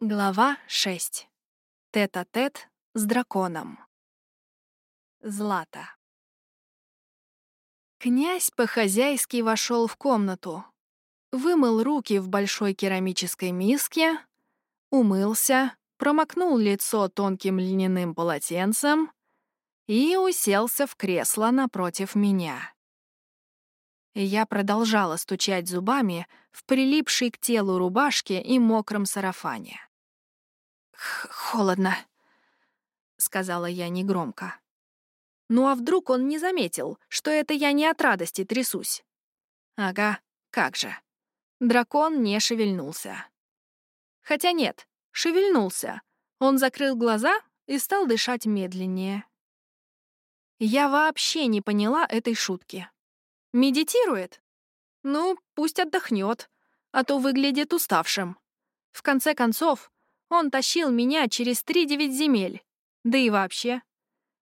Глава 6. Тет-а-тет с драконом. Злата. Князь по-хозяйски вошел в комнату, вымыл руки в большой керамической миске, умылся, промокнул лицо тонким льняным полотенцем и уселся в кресло напротив меня. Я продолжала стучать зубами в прилипшей к телу рубашке и мокром сарафане. «Холодно», — сказала я негромко. «Ну а вдруг он не заметил, что это я не от радости трясусь?» «Ага, как же». Дракон не шевельнулся. Хотя нет, шевельнулся. Он закрыл глаза и стал дышать медленнее. Я вообще не поняла этой шутки. Медитирует? Ну, пусть отдохнет, а то выглядит уставшим. В конце концов, он тащил меня через три девять земель. Да и вообще,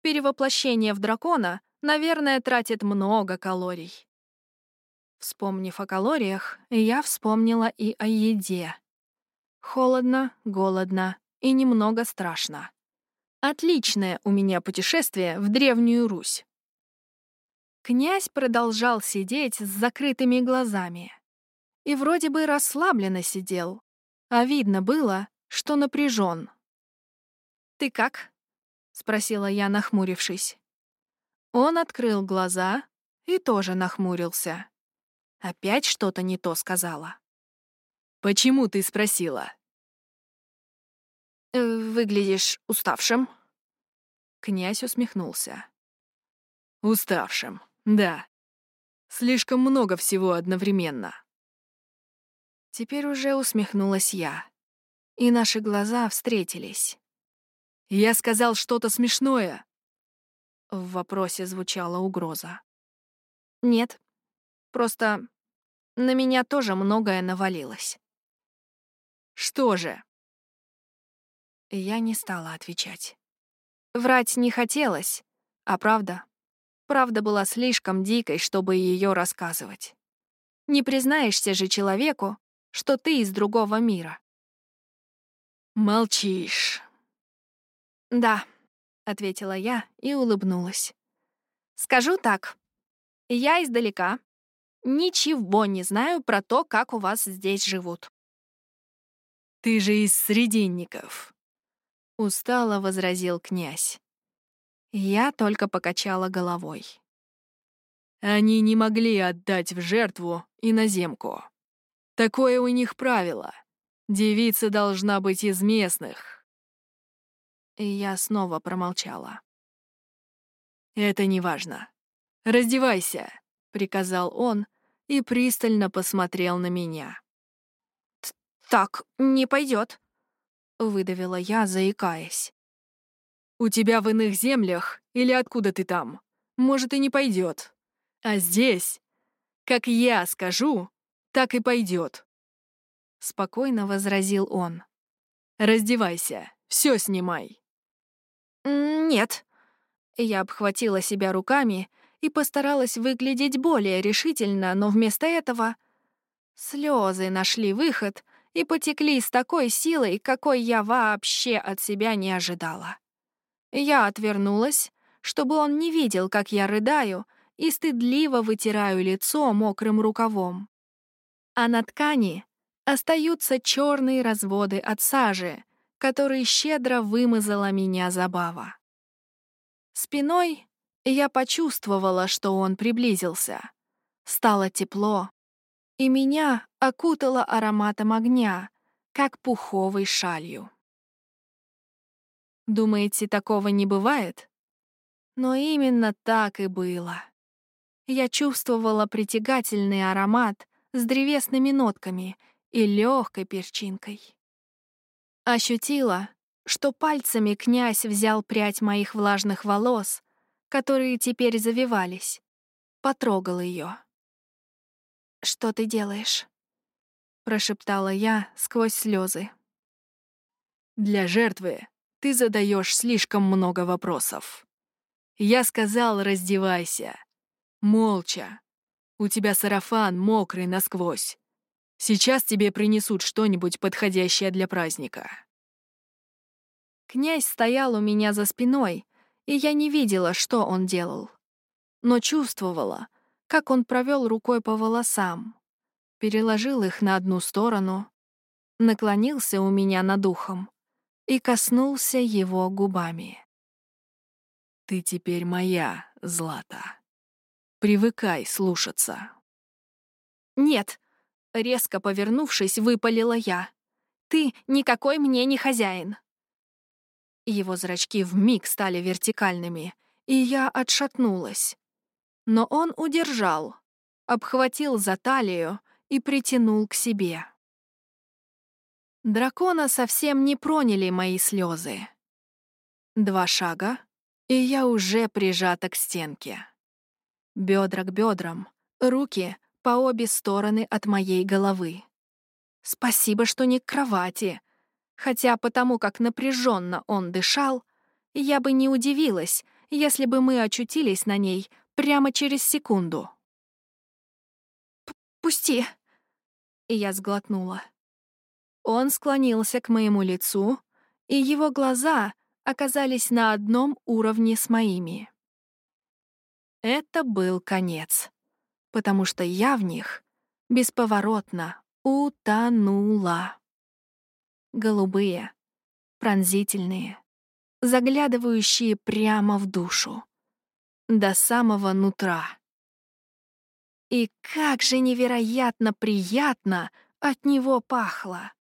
перевоплощение в дракона, наверное, тратит много калорий. Вспомнив о калориях, я вспомнила и о еде. Холодно, голодно и немного страшно. Отличное у меня путешествие в Древнюю Русь. Князь продолжал сидеть с закрытыми глазами. И вроде бы расслабленно сидел, а видно было, что напряжен. «Ты как?» — спросила я, нахмурившись. Он открыл глаза и тоже нахмурился. Опять что-то не то сказала. «Почему ты спросила?» «Э, «Выглядишь уставшим». Князь усмехнулся. «Уставшим, да. Слишком много всего одновременно». Теперь уже усмехнулась я, и наши глаза встретились. «Я сказал что-то смешное?» В вопросе звучала угроза. «Нет, просто на меня тоже многое навалилось». «Что же?» Я не стала отвечать. Врать не хотелось, а правда Правда была слишком дикой, чтобы ее рассказывать. Не признаешься же человеку, что ты из другого мира. «Молчишь». «Да», — ответила я и улыбнулась. «Скажу так. Я издалека. Ничего не знаю про то, как у вас здесь живут». «Ты же из срединников», — устало возразил князь. Я только покачала головой. Они не могли отдать в жертву иноземку. Такое у них правило. Девица должна быть из местных. И я снова промолчала. «Это не важно. Раздевайся», — приказал он и пристально посмотрел на меня. «Так не пойдет», — выдавила я, заикаясь. У тебя в иных землях или откуда ты там, может, и не пойдет. А здесь, как я скажу, так и пойдет. Спокойно возразил он. Раздевайся, все снимай. Нет. Я обхватила себя руками и постаралась выглядеть более решительно, но вместо этого слезы нашли выход и потекли с такой силой, какой я вообще от себя не ожидала. Я отвернулась, чтобы он не видел, как я рыдаю, и стыдливо вытираю лицо мокрым рукавом. А на ткани остаются черные разводы от сажи, которые щедро вымазала меня забава. Спиной я почувствовала, что он приблизился. Стало тепло, и меня окутало ароматом огня, как пуховой шалью. Думаете, такого не бывает? Но именно так и было. Я чувствовала притягательный аромат с древесными нотками и легкой перчинкой. Ощутила, что пальцами князь взял прядь моих влажных волос, которые теперь завивались, потрогал ее. «Что ты делаешь?» — прошептала я сквозь слезы. «Для жертвы ты задаешь слишком много вопросов. Я сказал, раздевайся. Молча. У тебя сарафан мокрый насквозь. Сейчас тебе принесут что-нибудь подходящее для праздника». Князь стоял у меня за спиной, и я не видела, что он делал. Но чувствовала, как он провел рукой по волосам, переложил их на одну сторону, наклонился у меня над ухом и коснулся его губами. «Ты теперь моя, Злата. Привыкай слушаться». «Нет», — резко повернувшись, выпалила я. «Ты никакой мне не хозяин». Его зрачки вмиг стали вертикальными, и я отшатнулась. Но он удержал, обхватил за талию и притянул к себе. Дракона совсем не проняли мои слезы. Два шага, и я уже прижата к стенке. Бедра к бедрам, руки по обе стороны от моей головы. Спасибо, что не к кровати, хотя потому как напряженно он дышал, я бы не удивилась, если бы мы очутились на ней прямо через секунду. «Пусти!» И я сглотнула. Он склонился к моему лицу, и его глаза оказались на одном уровне с моими. Это был конец, потому что я в них бесповоротно утонула. Голубые, пронзительные, заглядывающие прямо в душу, до самого нутра. И как же невероятно приятно от него пахло.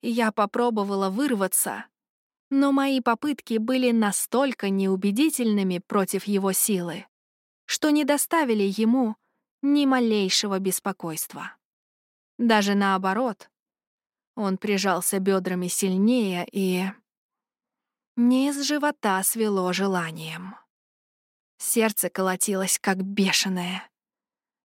Я попробовала вырваться, но мои попытки были настолько неубедительными против его силы, что не доставили ему ни малейшего беспокойства. Даже наоборот, он прижался бедрами сильнее и... Низ живота свело желанием. Сердце колотилось, как бешеное.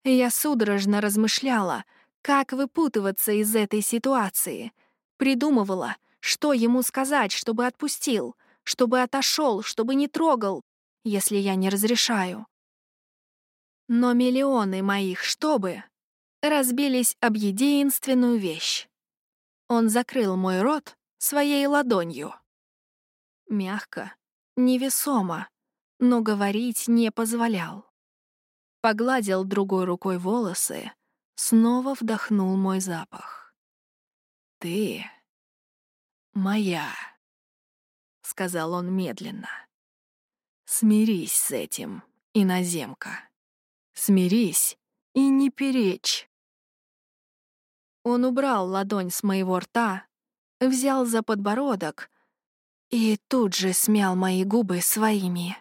Я судорожно размышляла, как выпутываться из этой ситуации, придумывала, что ему сказать, чтобы отпустил, чтобы отошел, чтобы не трогал, если я не разрешаю. Но миллионы моих «чтобы» разбились об единственную вещь. Он закрыл мой рот своей ладонью. Мягко, невесомо, но говорить не позволял. Погладил другой рукой волосы, снова вдохнул мой запах. «Ты моя», — сказал он медленно. «Смирись с этим, иноземка. Смирись и не перечь». Он убрал ладонь с моего рта, взял за подбородок и тут же смял мои губы своими.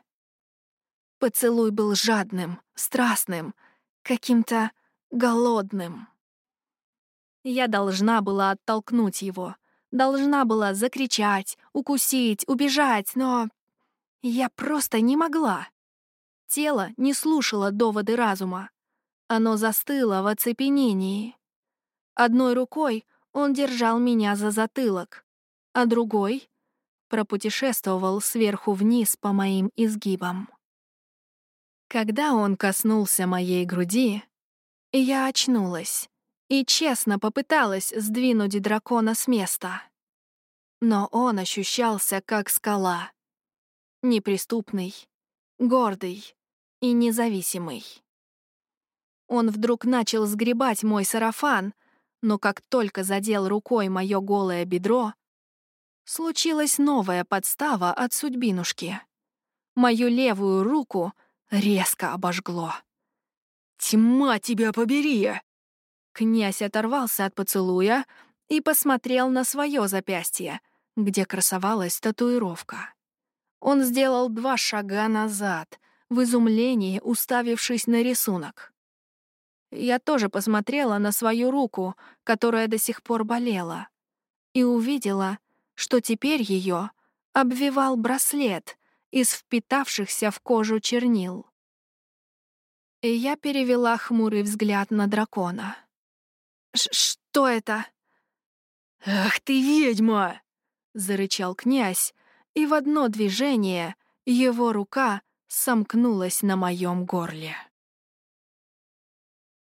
Поцелуй был жадным, страстным, каким-то голодным. Я должна была оттолкнуть его, должна была закричать, укусить, убежать, но я просто не могла. Тело не слушало доводы разума. Оно застыло в оцепенении. Одной рукой он держал меня за затылок, а другой пропутешествовал сверху вниз по моим изгибам. Когда он коснулся моей груди, я очнулась и честно попыталась сдвинуть дракона с места. Но он ощущался как скала. Неприступный, гордый и независимый. Он вдруг начал сгребать мой сарафан, но как только задел рукой мое голое бедро, случилась новая подстава от судьбинушки. Мою левую руку — резко обожгло. «Тьма тебя побери!» Князь оторвался от поцелуя и посмотрел на свое запястье, где красовалась татуировка. Он сделал два шага назад, в изумлении уставившись на рисунок. Я тоже посмотрела на свою руку, которая до сих пор болела, и увидела, что теперь ее обвивал браслет, из впитавшихся в кожу чернил. И я перевела хмурый взгляд на дракона. «Что это?» «Ах ты ведьма!» — зарычал князь, и в одно движение его рука сомкнулась на моем горле.